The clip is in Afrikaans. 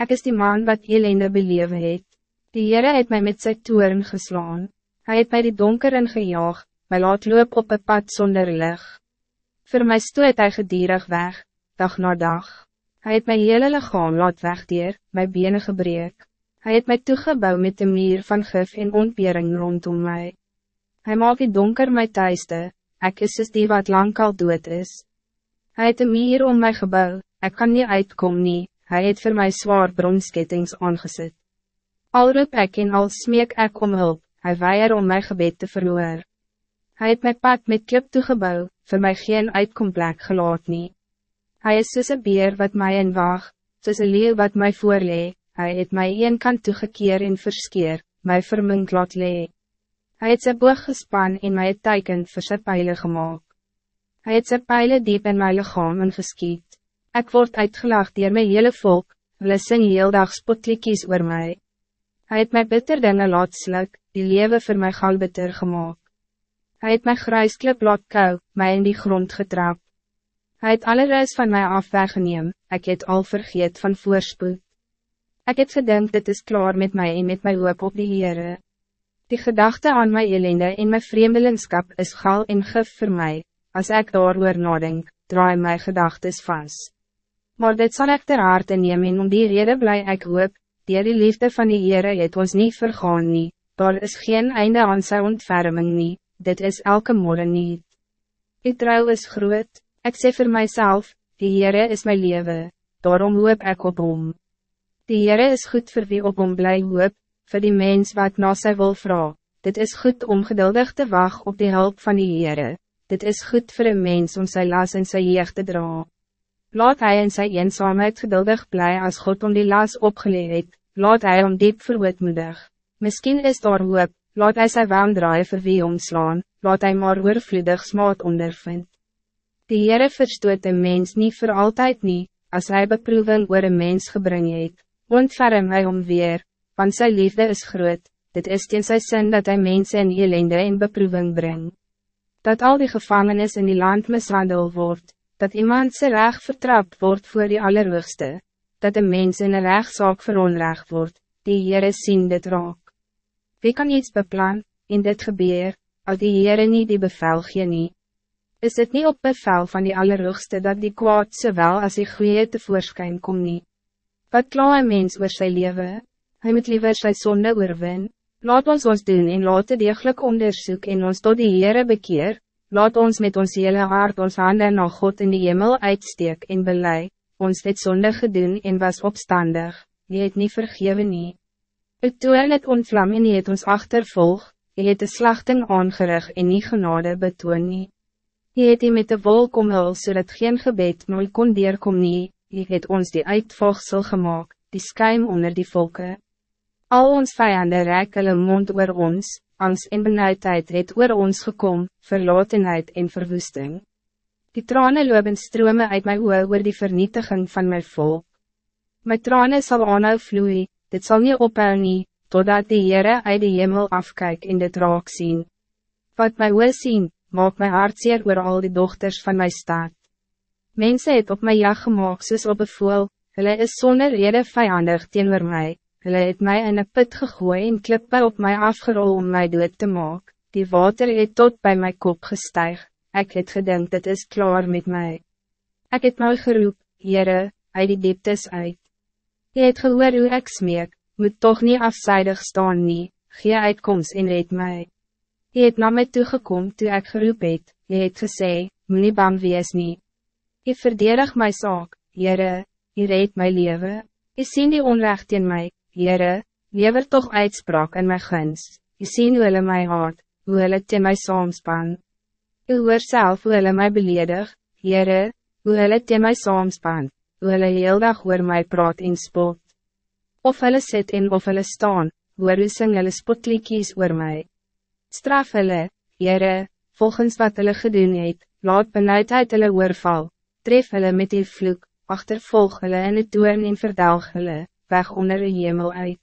Ik is die man wat elende beleven het. Die Heere het mij met zijn toeren geslaan. Hij het mij die donker in gejaag, my laat loop op een pad zonder lig. Voor mij stoot hij gedierig weg, dag na dag. Hij het my hele lichaam laat wegdeer, my benen gebreek. Hij het my toegebouw met de meer van gif en ontbering rondom mij. Hij maak die donker my thuiste, ek is dus die wat lang al dood is. Hij het een meer om mij gebouw, ik kan niet uitkom nie, hij het voor mij zwaar bronskettings aangezet. Al roep ek en al smeek ek om hulp, hij weier om mijn gebed te verloor. Hij het mijn pad met klip toegebouw, voor mij geen uitkomplek gelaat nie. Hij is soos een beer wat mij in waag, soos een leeuw wat mij voorlee, hij het mij een kant toegekeer en verskeer, mij vermink laat lee. Hij het sy boog gespan en mij het teiken vir sy pijlen gemaakt. Hij het sy pijlen diep in my lichaam ingeskiet. Ik word uitgelacht door my hele volk, hulle sing heel dag spotlikies oor my. Hij het my bitter dinge laat sluk, die lewe vir my gal bitter gemaakt. Hij het my gruisklip laat kou, my in die grond getrap. Hij het alle reis van mij af weggeneem, ek het al vergeet van voorspoed. Ik het gedink dit is klaar met mij en met my hoop op die Heere. Die gedachte aan my elende en my vreemdelingskap is gal en gif voor mij. Als ik daar nadenk, draai my gedachtes vast. Maar dit zal ik ter harte neem en om die rede blij ik hoop, die die liefde van die Heere het ons niet vergaan nie, daar is geen einde aan sy ontferming nie, dit is elke morgen niet. Die trouw is groot, ik sê voor mijzelf, die Heere is mijn leven, daarom hoop ik op hom. Die Heere is goed voor wie op hom blij hoop, voor die mens wat na sy wil vra. Dit is goed om geduldig te wachten op de hulp van die Heere, dit is goed voor een mens om zijn las en zijn jeugd te dra. Laat hij in zijn eenzaamheid geduldig blij als God om die las opgeleid, laat hij om diep verwoedmoedig. Misschien is daar hoop, laat hij zijn waandraai vir wie omslaan, laat hij maar oorvloedig smaad ondervind. Die Heere verstoot een mens niet voor altijd niet, als hij beproeving oor een mens gebring het, ontferm hy om weer, want zijn liefde is groot, dit is teen sy sin dat hij mensen in ellende en beproeving brengt. Dat al die gevangenis in die land mishandel wordt, dat iemand zijn reg vertrapt wordt voor die allerhoogste, dat een mens in een rechtszaak veronrecht wordt, die Heere sien dit raak. Wie kan iets beplan, in dit gebeur, al die Heere nie die bevel gee nie? Is het niet op bevel van die allerhoogste dat die kwaad zowel als die goeie tevoorschijn kom nie? Wat kla een mens oor sy leven? Hy moet liever sy sonde oorwin. Laat ons ons doen en laat het degelijk onderzoek en ons tot die Heere bekeer, Laat ons met ons hele hart ons handen na God in die hemel uitsteek en belei, ons het zonde gedoen en was opstandig, die het niet vergeven nie. Het toel het ontvlam en die het ons achtervolg, die het de slachting aangerig en nie genade betoon nie. Die het die met de wolk omhul zodat geen gebed nooit kon deerkom nie, die het ons die uitvogsel gemaakt, die skuim onder die volken. Al ons vijanden reik hulle mond oor ons, angst en benauwdheid het oor ons gekom, verlatenheid en verwoesting. Die tranen lopen stromen uit mijn oor oor die vernietiging van mijn volk. Mijn tranen zal aanhou vloei, dit zal niet ophou nie, totdat die Heere uit die hemel afkijk in dit raak zien. Wat my oor sien, maak my hart zeer oor al die dochters van mijn staat. Mensen het op my jag gemaakt soos op een voel, hulle is zonder rede vijandig teenoor mij. Hulle het mij in een put gegooi en klippe op mij afgerol om mij dood te maken. Die water het tot bij mijn kop gestijg. Ik het gedink dit is klaar met mij. Ik het nou geroep, Heere, uit die dieptes uit. Je het gehoor hoe ek smeek, moet toch niet afzijdig staan nie, gee uitkomst en red mij. Je het na my toegekom toe ek geroep het, je het gesê, moet nie bang wees nie. Je verdedig my saak, Heere, je red my leven. Je sien die onrecht in mij, Heere, lever toch uitspraak in my guns, jy sien hoe hulle my haat, hoe hulle te my saamspan. Jy hoor self hoe hulle my beledig, Heere, hoe hulle te my saamspan, hoe hulle heel dag oor my praat en spot. Of hulle sit en of hulle staan, hoor hoe sing hulle spotliekies oor my. Straf hulle, Heere, volgens wat hulle gedoen het, laat benauwdheid hulle oorval, tref hulle met die vloek, achtervolg hulle in het doorn en verdelg hulle weg onder de hemel uit.